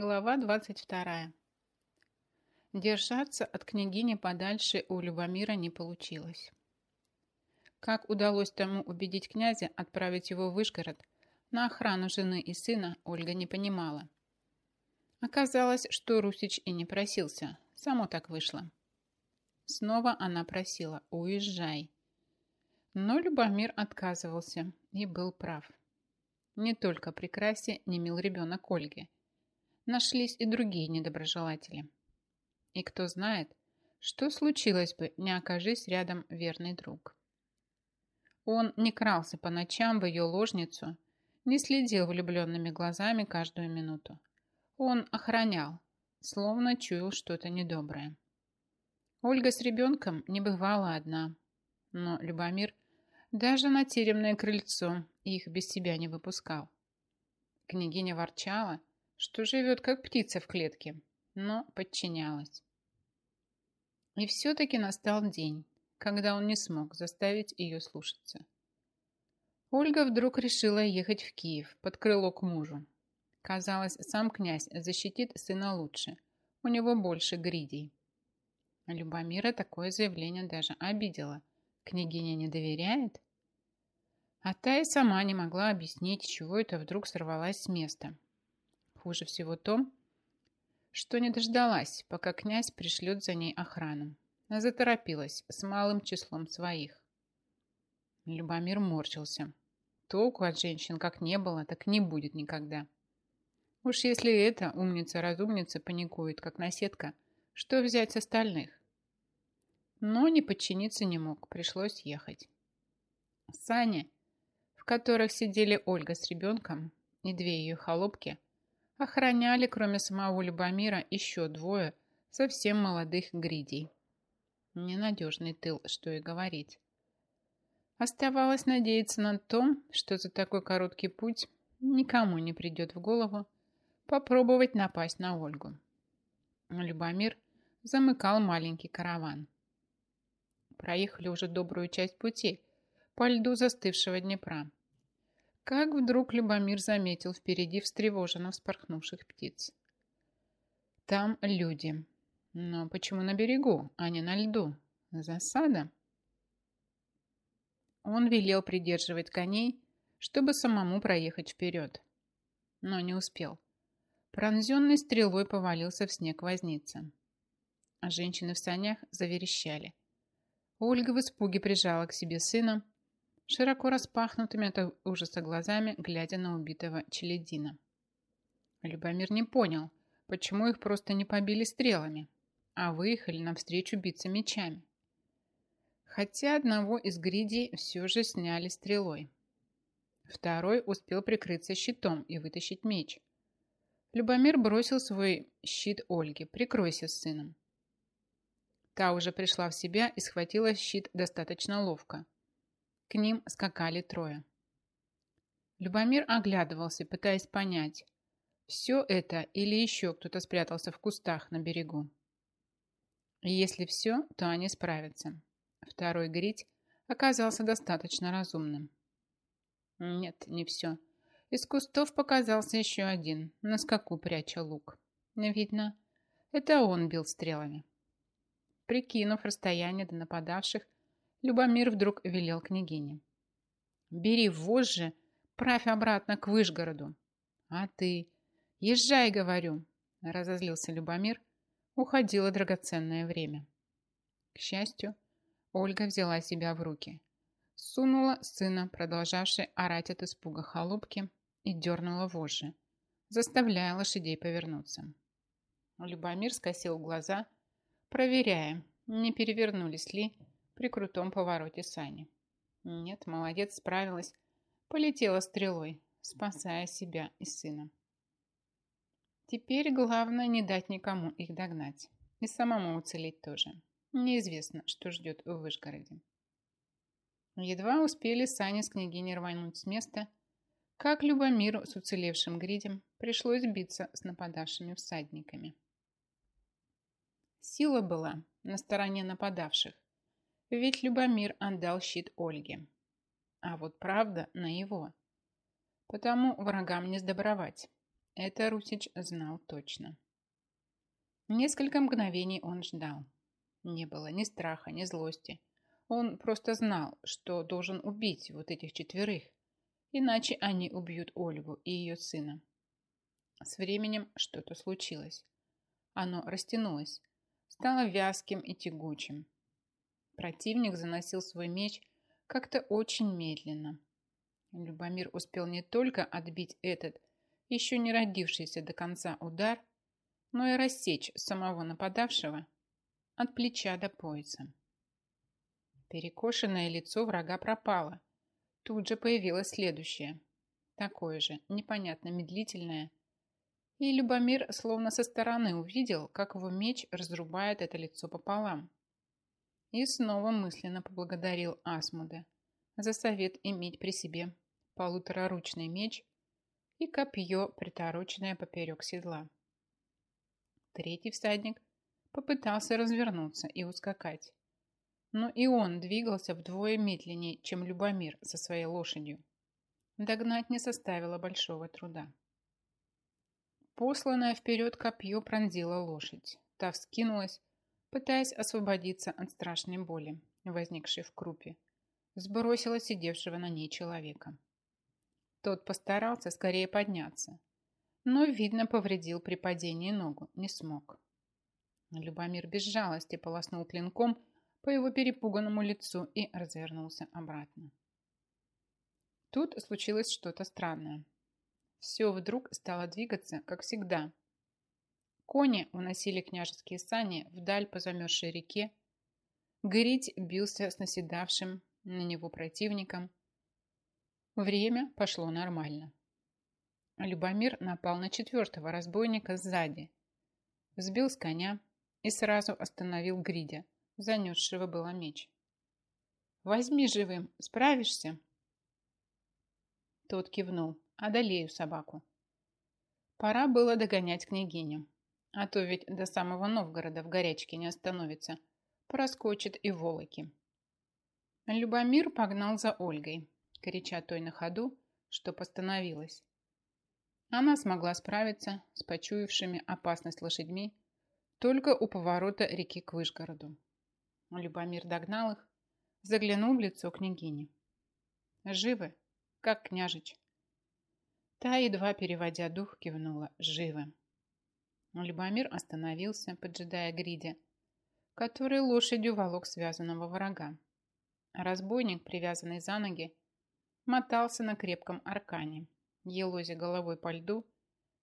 Глава 22. Держаться от княгини подальше у Любомира не получилось. Как удалось тому убедить князя отправить его в Вышгород на охрану жены и сына, Ольга не понимала. Оказалось, что Русич и не просился, само так вышло. Снова она просила «Уезжай». Но Любомир отказывался и был прав. Не только при красе не мил ребенок Ольги – нашлись и другие недоброжелатели. И кто знает, что случилось бы, не окажись рядом верный друг. Он не крался по ночам в ее ложницу, не следил влюбленными глазами каждую минуту. Он охранял, словно чуял что-то недоброе. Ольга с ребенком не бывала одна, но Любомир даже на теремное крыльцо их без себя не выпускал. Княгиня ворчала, что живет как птица в клетке, но подчинялась. И все-таки настал день, когда он не смог заставить ее слушаться. Ольга вдруг решила ехать в Киев под крыло к мужу. Казалось, сам князь защитит сына лучше, у него больше гридей. Любомира такое заявление даже обидело. Княгиня не доверяет? А та и сама не могла объяснить, чего это вдруг сорвалась с места хуже всего то, что не дождалась, пока князь пришлет за ней охрану, а заторопилась с малым числом своих. Любомир морщился. Толку от женщин как не было, так не будет никогда. Уж если эта умница-разумница паникует, как наседка, что взять с остальных? Но не подчиниться не мог, пришлось ехать. Сани, в которых сидели Ольга с ребенком и две ее холопки, охраняли, кроме самого Любомира, еще двое совсем молодых гридей. Ненадежный тыл, что и говорить. Оставалось надеяться на то, что за такой короткий путь никому не придет в голову попробовать напасть на Ольгу. Любомир замыкал маленький караван. Проехали уже добрую часть пути по льду застывшего Днепра. Как вдруг Любомир заметил впереди встревоженно вспорхнувших птиц. Там люди. Но почему на берегу, а не на льду? Засада? Он велел придерживать коней, чтобы самому проехать вперед. Но не успел. Пронзенный стрелой повалился в снег возница. А женщины в санях заверещали. Ольга в испуге прижала к себе сына, широко распахнутыми от ужаса глазами, глядя на убитого Челедина. Любомир не понял, почему их просто не побили стрелами, а выехали навстречу биться мечами. Хотя одного из гридей все же сняли стрелой. Второй успел прикрыться щитом и вытащить меч. Любомир бросил свой щит Ольге. «Прикройся с сыном». Та уже пришла в себя и схватила щит достаточно ловко. К ним скакали трое. Любомир оглядывался, пытаясь понять, все это или еще кто-то спрятался в кустах на берегу. Если все, то они справятся. Второй грить оказался достаточно разумным. Нет, не все. Из кустов показался еще один, на скаку пряча лук. Видно, это он бил стрелами. Прикинув расстояние до нападавших, Любомир вдруг велел княгине. «Бери вожжи, правь обратно к Выжгороду». «А ты? Езжай, говорю!» Разозлился Любомир. Уходило драгоценное время. К счастью, Ольга взяла себя в руки. Сунула сына, продолжавший орать от испуга холопки, и дернула вожжи, заставляя лошадей повернуться. Любомир скосил глаза, проверяя, не перевернулись ли при крутом повороте сани. Нет, молодец, справилась. Полетела стрелой, спасая себя и сына. Теперь главное не дать никому их догнать. И самому уцелеть тоже. Неизвестно, что ждет в Вышгороде. Едва успели сани с княгиней рвануть с места, как Любомиру с уцелевшим гридем пришлось биться с нападавшими всадниками. Сила была на стороне нападавших, ведь Любомир отдал щит Ольге. А вот правда на его. Потому врагам не сдобровать. Это Русич знал точно. Несколько мгновений он ждал. Не было ни страха, ни злости. Он просто знал, что должен убить вот этих четверых, иначе они убьют Ольгу и ее сына. С временем что-то случилось. Оно растянулось, стало вязким и тягучим. Противник заносил свой меч как-то очень медленно. Любомир успел не только отбить этот, еще не родившийся до конца удар, но и рассечь самого нападавшего от плеча до пояса. Перекошенное лицо врага пропало. Тут же появилось следующее, такое же, непонятно медлительное. И Любомир словно со стороны увидел, как его меч разрубает это лицо пополам. И снова мысленно поблагодарил Асмуда за совет иметь при себе полутораручный меч и копье, притороченное поперек седла. Третий всадник попытался развернуться и ускакать. Но и он двигался вдвое медленнее, чем Любомир со своей лошадью. Догнать не составило большого труда. Посланное вперед копье пронзило лошадь. Та вскинулась, пытаясь освободиться от страшной боли, возникшей в крупе. Сбросила сидевшего на ней человека. Тот постарался скорее подняться, но, видно, повредил при падении ногу, не смог. Любомир без жалости полоснул клинком по его перепуганному лицу и развернулся обратно. Тут случилось что-то странное. Все вдруг стало двигаться, как всегда. Кони уносили княжеские сани вдаль по замерзшей реке. Грить бился с наседавшим на него противником. Время пошло нормально. Любомир напал на четвертого разбойника сзади. Сбил с коня, и сразу остановил Гридя, занесшего было меч. «Возьми живым, справишься?» Тот кивнул. «Одолею собаку». Пора было догонять княгиню, а то ведь до самого Новгорода в горячке не остановится, проскочит и волоки. Любомир погнал за Ольгой, крича той на ходу, что постановилась. Она смогла справиться с почуявшими опасность лошадьми только у поворота реки к Вышгороду. Любомир догнал их, заглянул в лицо княгини. «Живы, как княжич». Та, едва переводя дух, кивнула «Живы». Любомир остановился, поджидая Гридя, который лошадью волок связанного врага. Разбойник, привязанный за ноги, мотался на крепком аркане, елозя головой по льду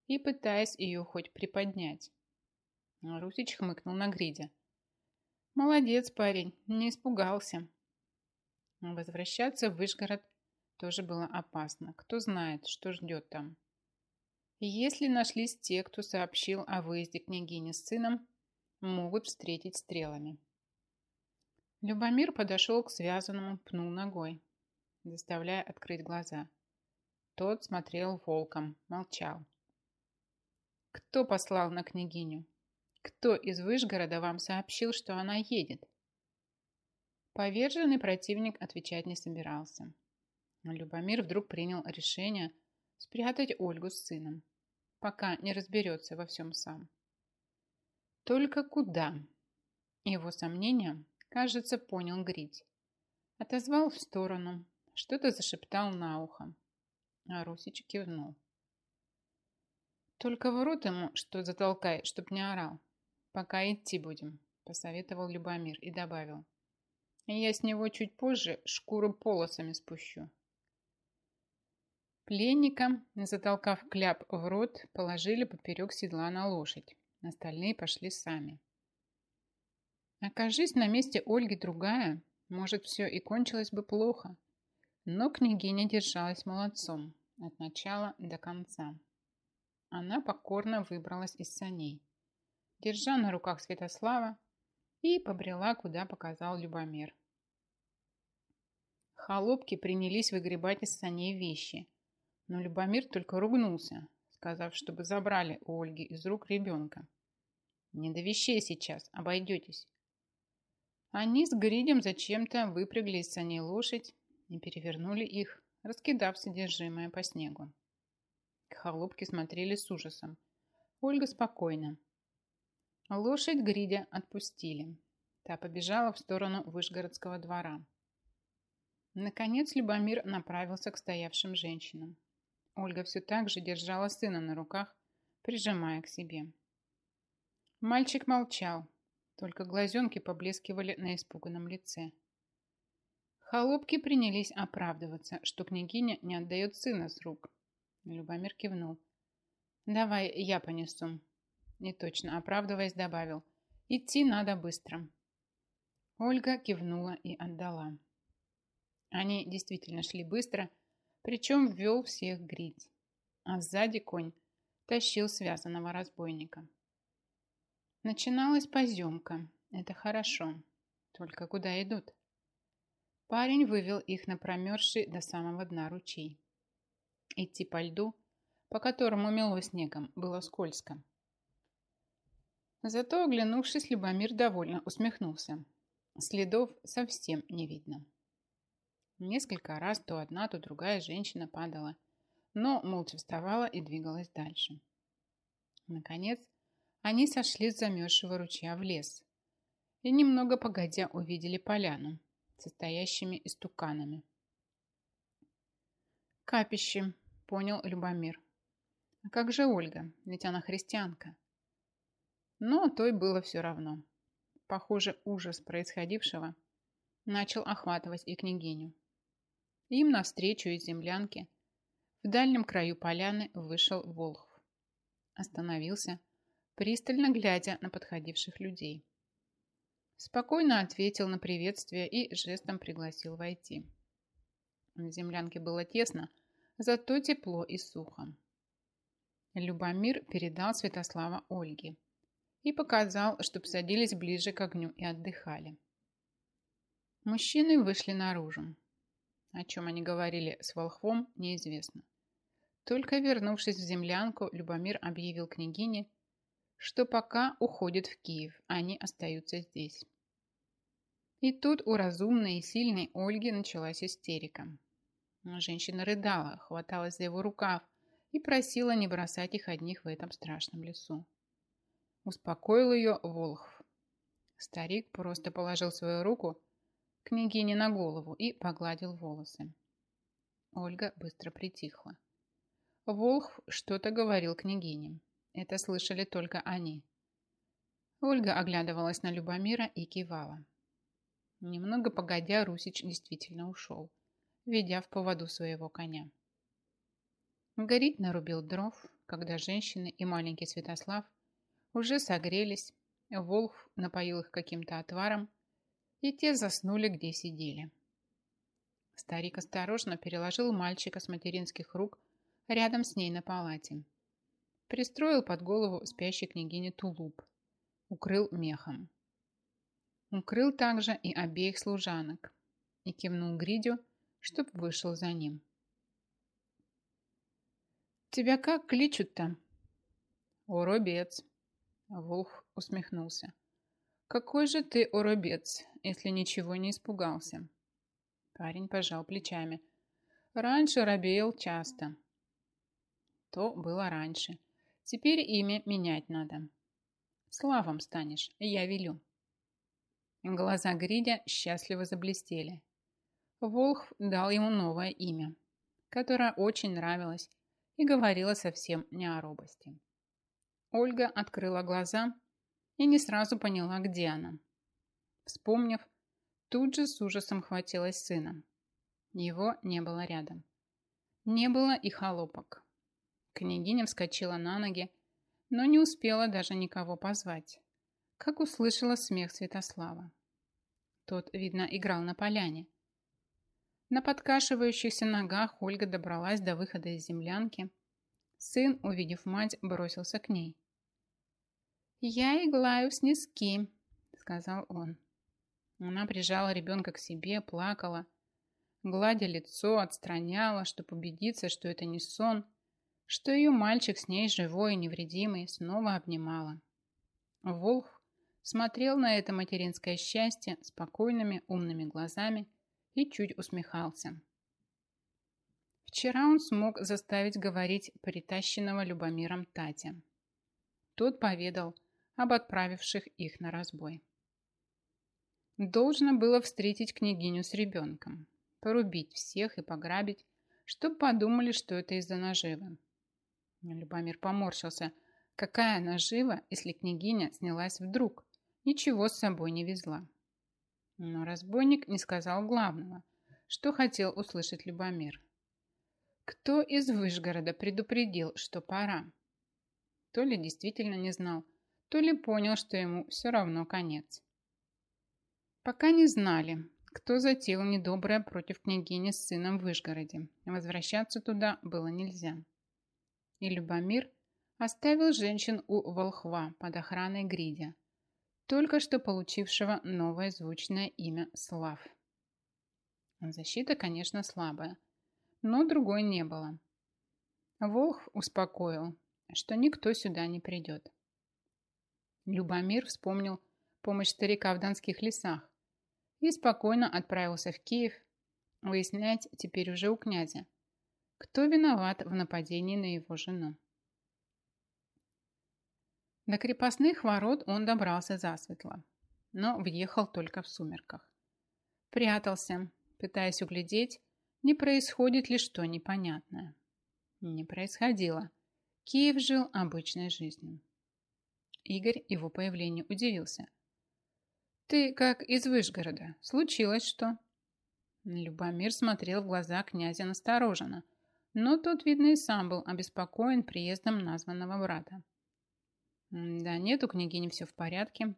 и пытаясь ее хоть приподнять. Русич хмыкнул на Гридя. Молодец, парень, не испугался. Возвращаться в Вышгород тоже было опасно. Кто знает, что ждет там. Если нашлись те, кто сообщил о выезде княгини с сыном, могут встретить стрелами. Любомир подошел к связанному, пнул ногой, заставляя открыть глаза. Тот смотрел волком, молчал. Кто послал на княгиню? Кто из Вышгорода вам сообщил, что она едет? Поверженный противник отвечать не собирался. Любомир вдруг принял решение спрятать Ольгу с сыном, пока не разберется во всем сам. Только куда? Его сомнения, кажется, понял Грить. Отозвал в сторону, что-то зашептал на ухо. А Русич кивнул. Только ворот ему что затолкай, чтоб не орал. «Пока идти будем», – посоветовал Любомир и добавил. «Я с него чуть позже шкуру полосами спущу». Пленника, затолкав кляп в рот, положили поперек седла на лошадь. Остальные пошли сами. Окажись на месте Ольги другая, может, все и кончилось бы плохо. Но княгиня держалась молодцом от начала до конца. Она покорно выбралась из саней держа на руках Святослава, и побрела, куда показал Любомир. Холопки принялись выгребать из саней вещи, но Любомир только ругнулся, сказав, чтобы забрали у Ольги из рук ребенка. «Не до вещей сейчас, обойдетесь». Они с Гридем зачем-то выпрягли из саней лошадь и перевернули их, раскидав содержимое по снегу. Холопки смотрели с ужасом. Ольга спокойно. Лошадь Гридя отпустили. Та побежала в сторону Вышгородского двора. Наконец Любомир направился к стоявшим женщинам. Ольга все так же держала сына на руках, прижимая к себе. Мальчик молчал, только глазенки поблескивали на испуганном лице. Холопки принялись оправдываться, что княгиня не отдает сына с рук. Любомир кивнул. «Давай я понесу». Не точно, оправдываясь, добавил. «Идти надо быстро». Ольга кивнула и отдала. Они действительно шли быстро, причем ввел всех грить. А сзади конь тащил связанного разбойника. Начиналась поземка. Это хорошо. Только куда идут? Парень вывел их на промерзший до самого дна ручей. Идти по льду, по которому мело снегом, было скользко. Зато, оглянувшись, Любомир довольно усмехнулся. Следов совсем не видно. Несколько раз то одна, то другая женщина падала, но молча вставала и двигалась дальше. Наконец, они сошли с замерзшего ручья в лес и немного погодя увидели поляну, состоящими из туканами. «Капище», — понял Любомир. «А как же Ольга? Ведь она христианка». Но той было все равно. Похоже, ужас происходившего начал охватывать и княгиню. Им навстречу из землянки в дальнем краю поляны вышел Волхв. Остановился, пристально глядя на подходивших людей. Спокойно ответил на приветствие и жестом пригласил войти. В землянке было тесно, зато тепло и сухо. Любомир передал Святослава Ольге и показал, чтобы садились ближе к огню и отдыхали. Мужчины вышли наружу. О чем они говорили с волхвом, неизвестно. Только вернувшись в землянку, Любомир объявил княгине, что пока уходит в Киев, они остаются здесь. И тут у разумной и сильной Ольги началась истерика. Женщина рыдала, хваталась за его рукав и просила не бросать их одних в этом страшном лесу. Успокоил ее Волхв. Старик просто положил свою руку княгине на голову и погладил волосы. Ольга быстро притихла. Волх что-то говорил княгине. Это слышали только они. Ольга оглядывалась на Любомира и кивала. Немного погодя, Русич действительно ушел, ведя в поводу своего коня. Горит нарубил дров, когда женщины и маленький Святослав уже согрелись, Волх напоил их каким-то отваром, и те заснули, где сидели. Старик осторожно переложил мальчика с материнских рук рядом с ней на палате. Пристроил под голову спящей княгини тулуп. Укрыл мехом. Укрыл также и обеих служанок и кивнул Гридю, чтоб вышел за ним. «Тебя как кличут-то?» «Оробец», — Волх усмехнулся. «Какой же ты оробец, если ничего не испугался?» Парень пожал плечами. «Раньше робеял часто». То было раньше. Теперь имя менять надо. Славом станешь, я велю. Глаза Гридя счастливо заблестели. Волх дал ему новое имя, которое очень нравилось и говорило совсем не о робости. Ольга открыла глаза и не сразу поняла, где она. Вспомнив, тут же с ужасом хватилась сына. Его не было рядом. Не было и холопок. Княгиня вскочила на ноги, но не успела даже никого позвать, как услышала смех Святослава. Тот, видно, играл на поляне. На подкашивающихся ногах Ольга добралась до выхода из землянки. Сын, увидев мать, бросился к ней. «Я иглаю снизки», — сказал он. Она прижала ребенка к себе, плакала, гладя лицо, отстраняла, чтобы убедиться, что это не сон, что ее мальчик с ней живой и невредимый снова обнимала. Волх смотрел на это материнское счастье спокойными умными глазами и чуть усмехался. Вчера он смог заставить говорить притащенного Любомиром Татя. Тот поведал об отправивших их на разбой. Должно было встретить княгиню с ребенком, порубить всех и пограбить, чтоб подумали, что это из-за наживы. Любомир поморщился. Какая нажива, если княгиня снялась вдруг? Ничего с собой не везла. Но разбойник не сказал главного, что хотел услышать Любомир. Кто из Выжгорода предупредил, что пора? То ли действительно не знал, то ли понял, что ему все равно конец. Пока не знали, кто затеял недоброе против княгини с сыном в Выжгороде. Возвращаться туда было нельзя. И Любомир оставил женщин у Волхва под охраной Гридя, только что получившего новое звучное имя Слав. Защита, конечно, слабая, но другой не было. Волх успокоил, что никто сюда не придет. Любомир вспомнил помощь старика в донских лесах и спокойно отправился в Киев выяснять теперь уже у князя, кто виноват в нападении на его жену. До крепостных ворот он добрался засветло, но въехал только в сумерках. Прятался, пытаясь углядеть, не происходит ли что непонятное. Не происходило. Киев жил обычной жизнью. Игорь его появлению удивился. «Ты как из Вышгорода. Случилось что?» Любомир смотрел в глаза князя настороженно, но тот, видно, и сам был обеспокоен приездом названного брата. «Да нет, у княгини все в порядке.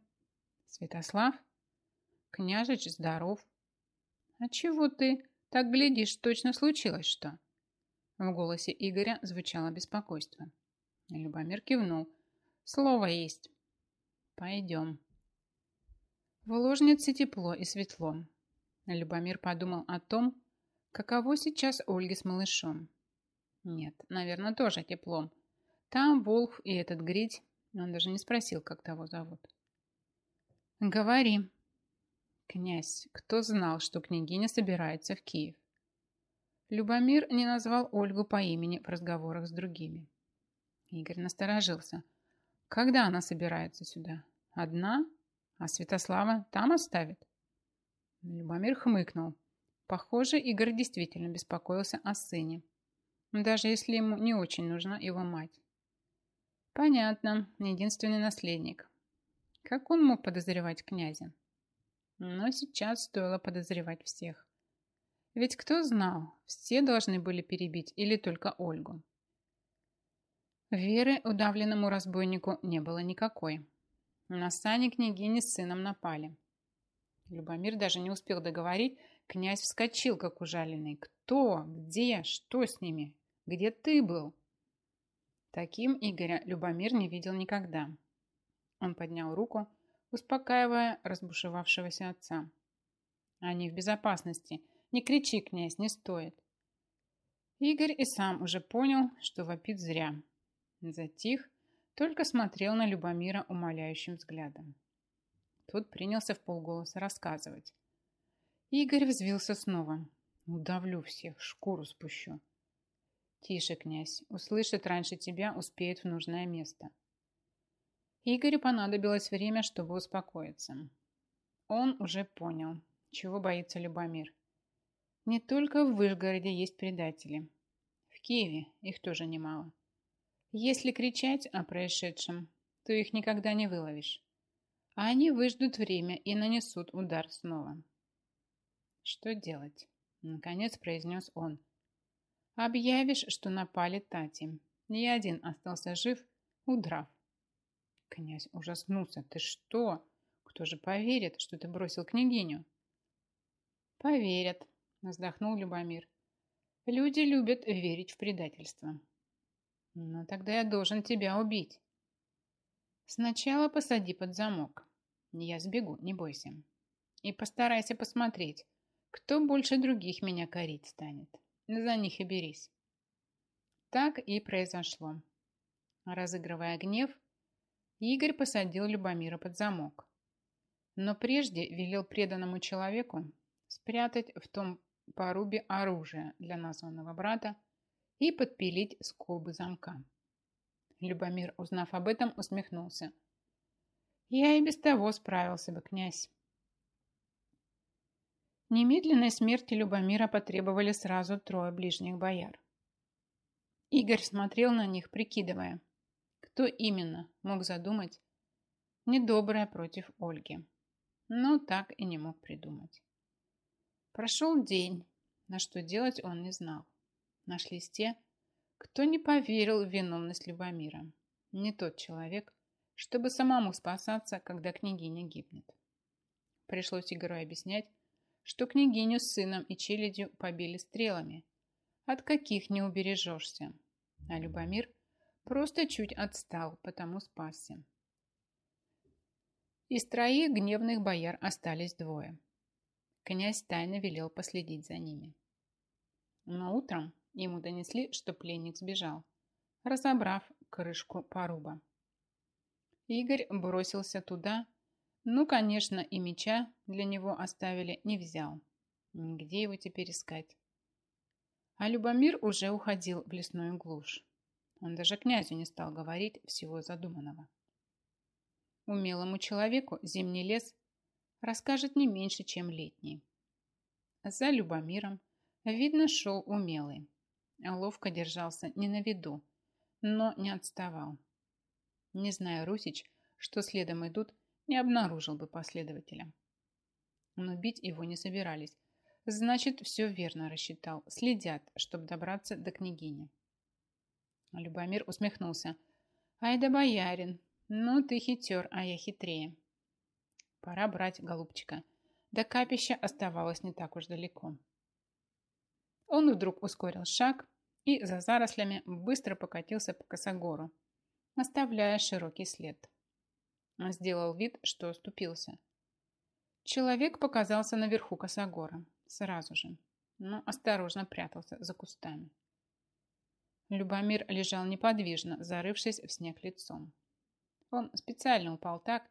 Святослав? Княжич здоров. А чего ты так, глядишь, точно случилось что?» В голосе Игоря звучало беспокойство. Любомир кивнул. «Слово есть. Пойдем». В ложнице тепло и светло. Любомир подумал о том, каково сейчас Ольге с малышом. Нет, наверное, тоже теплом. Там Волх и этот Грить, он даже не спросил, как того зовут. «Говори», Князь, кто знал, что княгиня собирается в Киев? Любомир не назвал Ольгу по имени в разговорах с другими. Игорь насторожился. Когда она собирается сюда? Одна? А Святослава там оставит? Любомир хмыкнул. Похоже, Игорь действительно беспокоился о сыне. Даже если ему не очень нужна его мать. Понятно, единственный наследник. Как он мог подозревать князя? Но сейчас стоило подозревать всех. Ведь кто знал, все должны были перебить или только Ольгу. Веры удавленному разбойнику не было никакой. На сане княгини с сыном напали. Любомир даже не успел договорить, князь вскочил, как ужаленный. «Кто? Где? Что с ними? Где ты был?» Таким Игоря Любомир не видел никогда. Он поднял руку, успокаивая разбушевавшегося отца. «Они в безопасности. Не кричи, князь, не стоит». Игорь и сам уже понял, что вопит зря. Затих, только смотрел на Любомира умоляющим взглядом. Тот принялся в полголоса рассказывать. Игорь взвился снова. «Удавлю всех, шкуру спущу». «Тише, князь, услышит раньше тебя, успеет в нужное место». Игорю понадобилось время, чтобы успокоиться. Он уже понял, чего боится Любомир. Не только в Вышгороде есть предатели. В Киеве их тоже немало. Если кричать о происшедшем, то их никогда не выловишь. А они выждут время и нанесут удар снова. Что делать? Наконец произнес он. Объявишь, что напали Тати. Ни один остался жив, удрав. Князь ужаснулся. Ты что? Кто же поверит, что ты бросил княгиню? Поверят, вздохнул Любомир. Люди любят верить в предательство. Но тогда я должен тебя убить. Сначала посади под замок. Я сбегу, не бойся. И постарайся посмотреть, кто больше других меня корить станет. За них и берись. Так и произошло. Разыгрывая гнев, Игорь посадил Любомира под замок. Но прежде велел преданному человеку спрятать в том порубе оружие для названного брата и подпилить скобы замка. Любомир, узнав об этом, усмехнулся. Я и без того справился бы, князь. Немедленной смерти Любомира потребовали сразу трое ближних бояр. Игорь смотрел на них, прикидывая, кто именно мог задумать недоброе против Ольги, но так и не мог придумать. Прошел день, на что делать он не знал. Нашлись те, кто не поверил в виновность Любомира. Не тот человек, чтобы самому спасаться, когда княгиня гибнет. Пришлось Игорю объяснять, что княгиню с сыном и челядью побили стрелами, от каких не убережешься. А Любомир просто чуть отстал, потому спасся. Из троих гневных бояр остались двое. Князь тайно велел последить за ними. Но утром ему донесли, что пленник сбежал, разобрав крышку поруба. Игорь бросился туда, ну, конечно, и меча для него оставили, не взял. Где его теперь искать? А Любомир уже уходил в лесную глушь. Он даже князю не стал говорить всего задуманного. Умелому человеку зимний лес расскажет не меньше, чем летний. За Любомиром, видно, шел умелый. Ловко держался не на виду, но не отставал. Не зная Русич, что следом идут, не обнаружил бы последователя. Но бить его не собирались. Значит, все верно рассчитал. Следят, чтобы добраться до княгини. Любомир усмехнулся. Ай да боярин, ну ты хитер, а я хитрее. Пора брать голубчика. До капища оставалось не так уж далеко. Он вдруг ускорил шаг и за зарослями быстро покатился по косогору, оставляя широкий след. Сделал вид, что оступился. Человек показался наверху косогора, сразу же, но осторожно прятался за кустами. Любомир лежал неподвижно, зарывшись в снег лицом. Он специально упал так,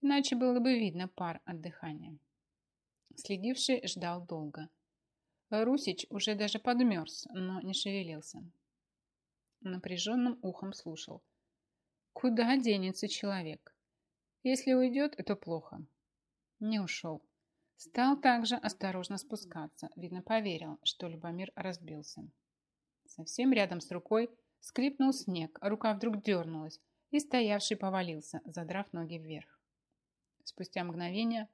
иначе было бы видно пар от дыхания. Следивший ждал долго. Русич уже даже подмерз, но не шевелился. Напряженным ухом слушал. Куда денется человек? Если уйдет, это плохо. Не ушел. Стал также осторожно спускаться. Видно, поверил, что Любомир разбился. Совсем рядом с рукой скрипнул снег, а рука вдруг дернулась, и стоявший повалился, задрав ноги вверх. Спустя мгновение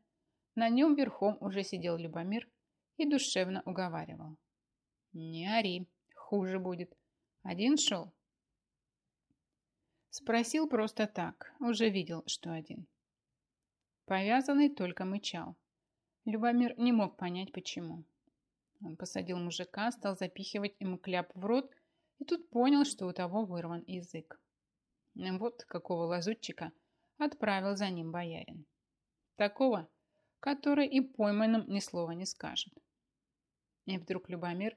на нем верхом уже сидел Любомир и душевно уговаривал. «Не ори, хуже будет. Один шел?» Спросил просто так, уже видел, что один. Повязанный только мычал. Любомир не мог понять, почему. Он посадил мужика, стал запихивать ему кляп в рот, и тут понял, что у того вырван язык. Вот какого лазутчика отправил за ним боярин. Такого, который и пойманным ни слова не скажет. И вдруг Любомир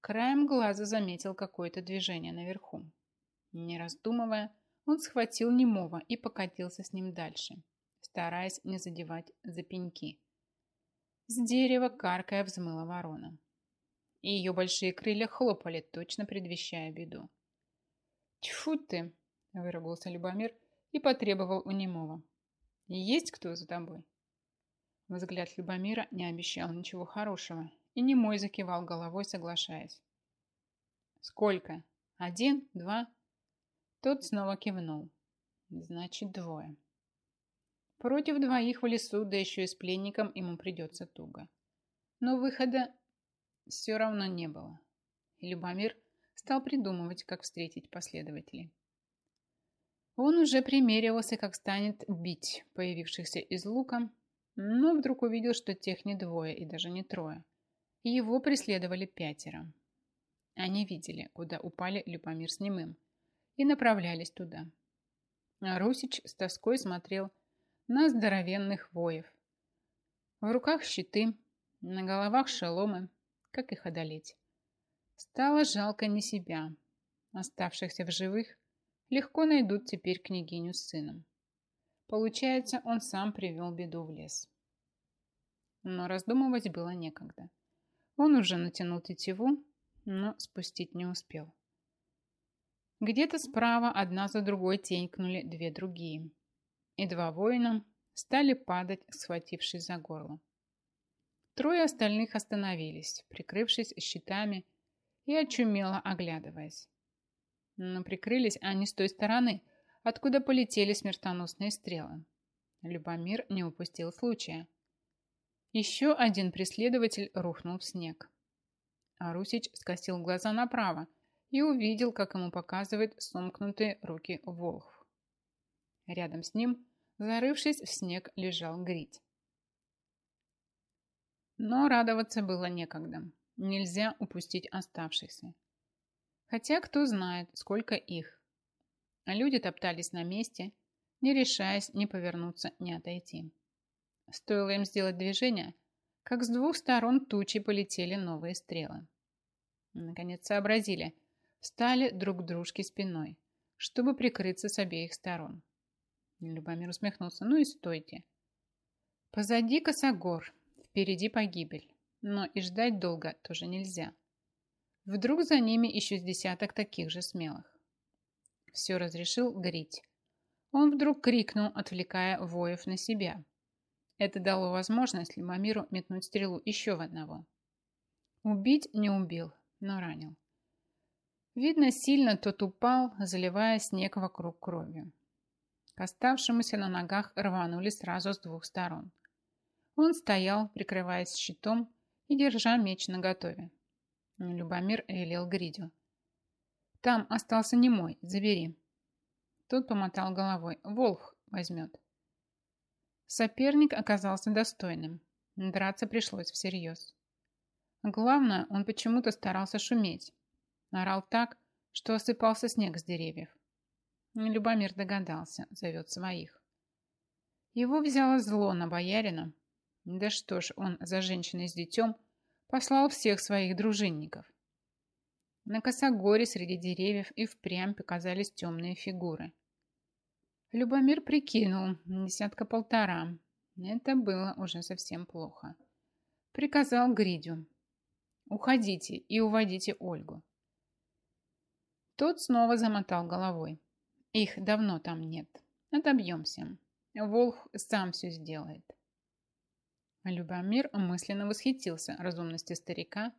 краем глаза заметил какое-то движение наверху. Не раздумывая, он схватил немого и покатился с ним дальше, стараясь не задевать за пеньки. С дерева каркая взмыла ворона. И ее большие крылья хлопали, точно предвещая беду. «Тьфу ты!» – выругался Любомир и потребовал у немого. «Есть кто за тобой?» Взгляд Любомира не обещал ничего хорошего, и немой закивал головой, соглашаясь. «Сколько? Один? Два?» Тот снова кивнул. «Значит, двое». Против двоих в лесу, да еще и с пленником ему придется туго. Но выхода все равно не было. И Любомир стал придумывать, как встретить последователей. Он уже примеривался, как станет бить появившихся из лука, но вдруг увидел, что тех не двое и даже не трое. И его преследовали пятеро. Они видели, куда упали Любомир с немым, и направлялись туда. Русич с тоской смотрел на здоровенных воев. В руках щиты, на головах шеломы, как их одолеть. Стало жалко не себя. Оставшихся в живых легко найдут теперь княгиню с сыном. Получается, он сам привел беду в лес. Но раздумывать было некогда. Он уже натянул тетиву, но спустить не успел. Где-то справа одна за другой тенькнули две другие, и два воина стали падать, схватившись за горло. Трое остальных остановились, прикрывшись щитами и очумело оглядываясь. Но прикрылись они с той стороны, откуда полетели смертоносные стрелы. Любомир не упустил случая. Еще один преследователь рухнул в снег. А Русич скосил глаза направо и увидел, как ему показывает сомкнутые руки Волхв. Рядом с ним, зарывшись в снег, лежал Грить. Но радоваться было некогда. Нельзя упустить оставшихся. Хотя кто знает, сколько их. Люди топтались на месте, не решаясь ни повернуться, ни отойти. Стоило им сделать движение, как с двух сторон тучи полетели новые стрелы. Наконец сообразили, встали друг к дружке спиной, чтобы прикрыться с обеих сторон. Любомир усмехнулся. Ну и стойте. Позади косогор, впереди погибель. Но и ждать долго тоже нельзя. Вдруг за ними еще с десяток таких же смелых. Все разрешил гореть. Он вдруг крикнул, отвлекая воев на себя. Это дало возможность Лимамиру метнуть стрелу еще в одного. Убить не убил, но ранил. Видно, сильно тот упал, заливая снег вокруг кровью. К оставшемуся на ногах рванули сразу с двух сторон. Он стоял, прикрываясь щитом, и держа меч наготове. Любомир велел Гридю. «Там остался немой, забери». Тот помотал головой. «Волх возьмет». Соперник оказался достойным. Драться пришлось всерьез. Главное, он почему-то старался шуметь. Орал так, что осыпался снег с деревьев. Любомир догадался, зовет своих. Его взяло зло на боярина, да что ж, он за женщиной с детем послал всех своих дружинников. На косогоре среди деревьев и впрямь показались темные фигуры. Любомир прикинул, десятка полтора. Это было уже совсем плохо. Приказал Гридю. «Уходите и уводите Ольгу». Тот снова замотал головой. Их давно там нет. Отобьемся. Волх сам все сделает. Любомир мысленно восхитился разумности старика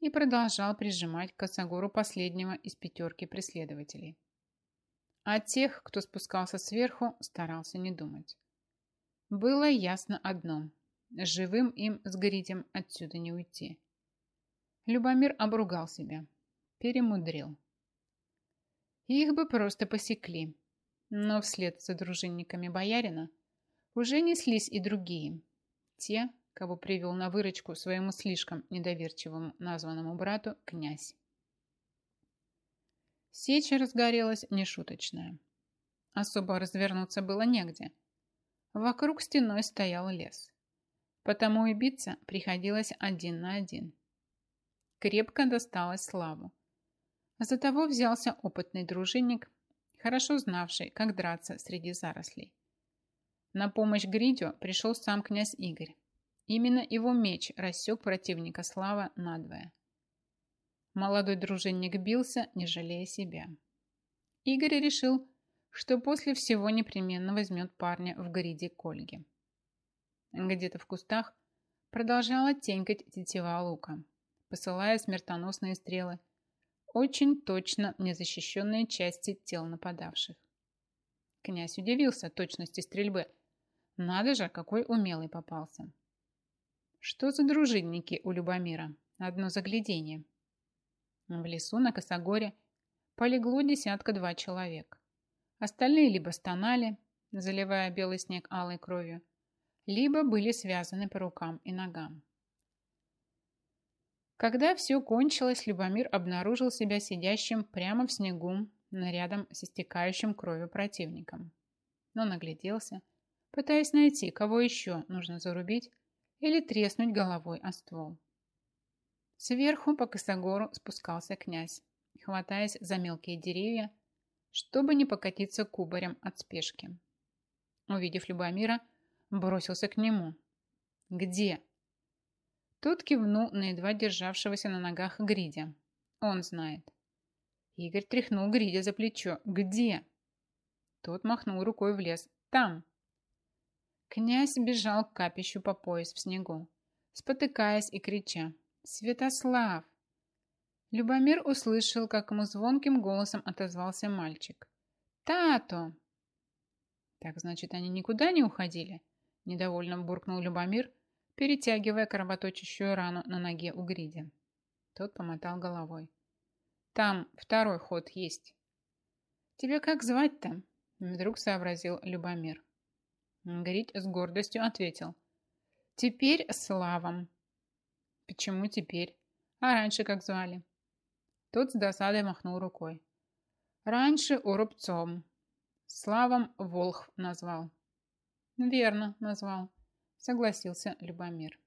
и продолжал прижимать к косогору последнего из пятерки преследователей. А тех, кто спускался сверху, старался не думать. Было ясно одно – живым им с Гритем отсюда не уйти. Любомир обругал себя, перемудрил. Их бы просто посекли, но вслед за дружинниками боярина уже неслись и другие – те, кого привел на выручку своему слишком недоверчивому названному брату князь. Сеча разгорелась нешуточная. Особо развернуться было негде. Вокруг стеной стоял лес. Потому и биться приходилось один на один. Крепко досталось славу. За того взялся опытный дружинник, хорошо знавший, как драться среди зарослей. На помощь Гридю пришел сам князь Игорь. Именно его меч рассек противника Слава надвое. Молодой дружинник бился, не жалея себя. Игорь решил, что после всего непременно возьмет парня в гриде к Ольге. Где-то в кустах продолжала тенькать тетива лука, посылая смертоносные стрелы, очень точно незащищенные части тел нападавших. Князь удивился точности стрельбы – надо же, какой умелый попался. Что за дружинники у Любомира? Одно заглядение. В лесу на Косогоре полегло десятка-два человек. Остальные либо стонали, заливая белый снег алой кровью, либо были связаны по рукам и ногам. Когда все кончилось, Любомир обнаружил себя сидящим прямо в снегу рядом с истекающим кровью противником. Но нагляделся – пытаясь найти, кого еще нужно зарубить или треснуть головой о ствол. Сверху по косогору спускался князь, хватаясь за мелкие деревья, чтобы не покатиться кубарем от спешки. Увидев Любомира, бросился к нему. «Где?» Тот кивнул на едва державшегося на ногах Гридя, Он знает. Игорь тряхнул Гридя за плечо. «Где?» Тот махнул рукой в лес. «Там!» Князь бежал к капищу по пояс в снегу, спотыкаясь и крича. «Святослав!» Любомир услышал, как ему звонким голосом отозвался мальчик. «Тато!» «Так, значит, они никуда не уходили?» Недовольно буркнул Любомир, перетягивая кровоточащую рану на ноге у Гридя. Тот помотал головой. Там второй ход есть. Тебя как звать-то? Вдруг сообразил Любомир. Грить с гордостью ответил. Теперь Славом. Почему теперь? А раньше как звали? Тот с досадой махнул рукой. Раньше Урубцом. Славом Волх назвал. Верно назвал, согласился Любомир.